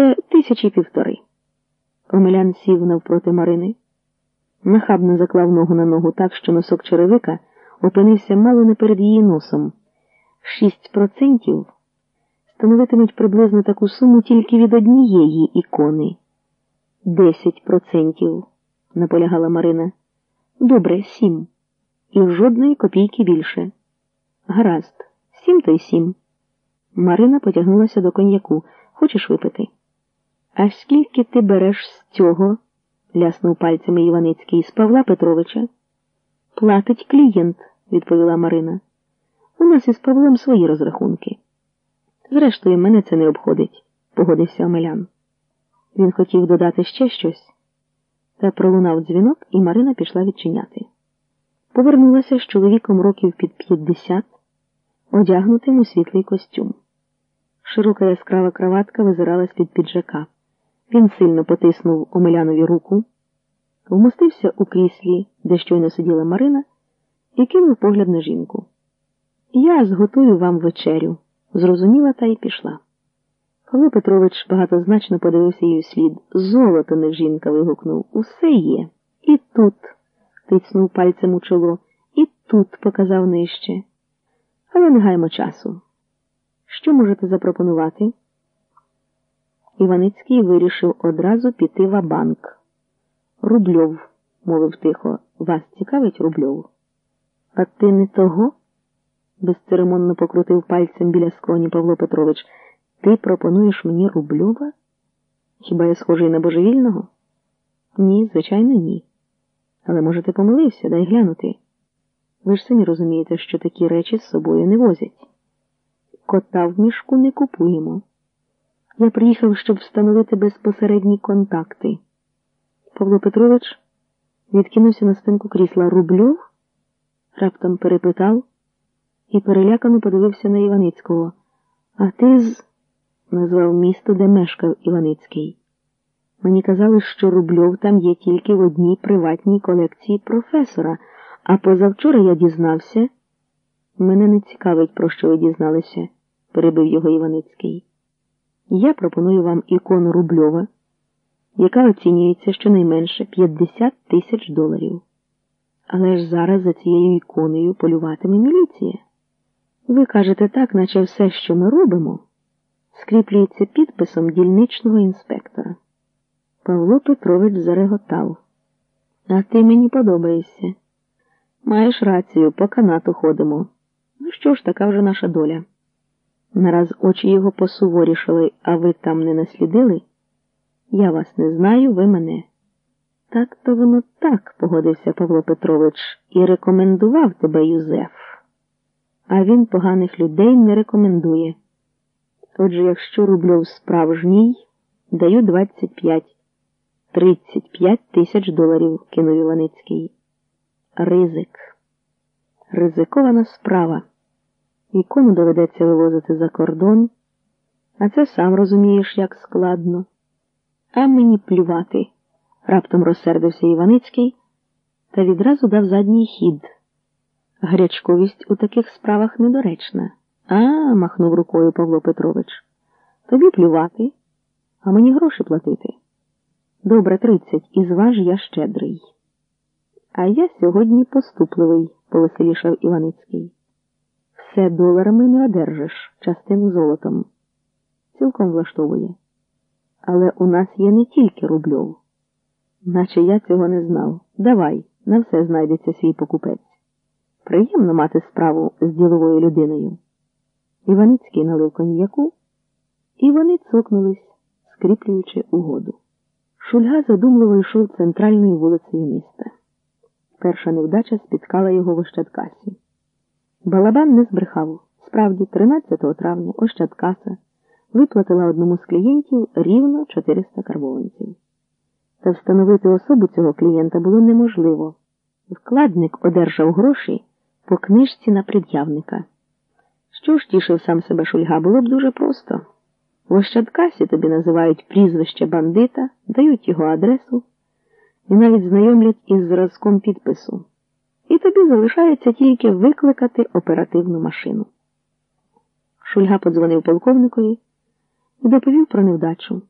тебе тисячі півтори. Омелян сів навпроти Марини, нахабно заклав ногу на ногу так, що носок черевика опинився мало не перед її носом. Шість процентів становитимуть приблизно таку суму тільки від однієї ікони. Десять процентів, наполягала Марина. Добре, сім. І жодної копійки більше. Гаразд, сім то й сім. Марина потягнулася до коньяку. Хочеш випити? А скільки ти береш з цього? ляснув пальцями Іваницький з Павла Петровича. Платить клієнт, відповіла Марина. У нас із Павлом свої розрахунки. Зрештою, мене це не обходить, погодився Омелян. Він хотів додати ще щось, та пролунав дзвінок, і Марина пішла відчиняти. Повернулася з чоловіком років під п'ятдесят, одягнутим у світлий костюм. Широка яскрава краватка визирала з-під піджака. Він сильно потиснув Омелянові руку, вмостився у кріслі, де щойно сиділа Марина, і кинув погляд на жінку. Я зготую вам вечерю, зрозуміла та й пішла. Павло Петрович багатозначно подивився її слід. Золото не жінка. вигукнув. Усе є. І тут, тицнув пальцем у чоло, і тут показав нижче. Але не гаймо часу. Що можете запропонувати? Іваницький вирішив одразу піти в банк. Рубльов, мовив тихо, вас цікавить Рубльов? А ти не того? безцеремонно покрутив пальцем біля скроні Павло Петрович. Ти пропонуєш мені Рубльова? Хіба я схожий на божевільного? Ні, звичайно, ні. Але, може, ти помилився, дай глянути. Ви ж самі розумієте, що такі речі з собою не возять. Кота в мішку не купуємо. Я приїхав, щоб встановити безпосередні контакти. Павло Петрович відкинувся на спинку крісла Рубльов, раптом перепитав і перелякано подивився на Іваницького. А ти з. назвав місто, де мешкав Іваницький. Мені казали, що Рубльов там є тільки в одній приватній колекції професора, а позавчора я дізнався. Мене не цікавить, про що ви дізналися, перебив його Іваницький. Я пропоную вам ікону Рубльова, яка оцінюється щонайменше 50 тисяч доларів. Але ж зараз за цією іконою полюватиме міліція. Ви кажете так, наче все, що ми робимо, скріплюється підписом дільничного інспектора. Павло Петрович зареготав. А ти мені подобаєшся. Маєш рацію, по канату ходимо. Ну що ж, така вже наша доля. Нараз очі його посуворішали, а ви там не наслідили? Я вас не знаю, ви мене. Так то воно так, погодився Павло Петрович, і рекомендував тебе Юзеф. А він поганих людей не рекомендує. Отже, якщо Рубльов справжній, даю 25, 35 тисяч доларів, кинув Іваницький. Ризик. Ризикована справа. Ікону доведеться вивозити за кордон, а це сам розумієш, як складно. А мені плювати, раптом розсердився Іваницький та відразу дав задній хід. Гарячковість у таких справах недоречна. А, махнув рукою Павло Петрович. Тобі плювати, а мені гроші платити. Добре, тридцять, і зваж я щедрий. А я сьогодні поступливий, повеселішав Іваницький. Все доларами не одержиш, частину золотом. Цілком влаштовує. Але у нас є не тільки рубльов. Наче я цього не знав. Давай, на все знайдеться свій покупець. Приємно мати справу з діловою людиною. Іваницький налив коньяку, і вони цокнулись, скріплюючи угоду. Шульга задумливо йшов центральною вулицею міста. Перша невдача спіткала його в Ощадкасі. Балабан не збрехав. Справді, 13 травня Ощадкаса виплатила одному з клієнтів рівно 400 карбованців. Та встановити особу цього клієнта було неможливо. Вкладник одержав гроші по книжці на пред'явника. Що ж тішив сам себе Шульга, було б дуже просто. В Ощадкасі тобі називають прізвище бандита, дають його адресу і навіть знайомлять із зразком підпису. Залишається тільки викликати оперативну машину. Шульга подзвонив полковникові і доповів про невдачу.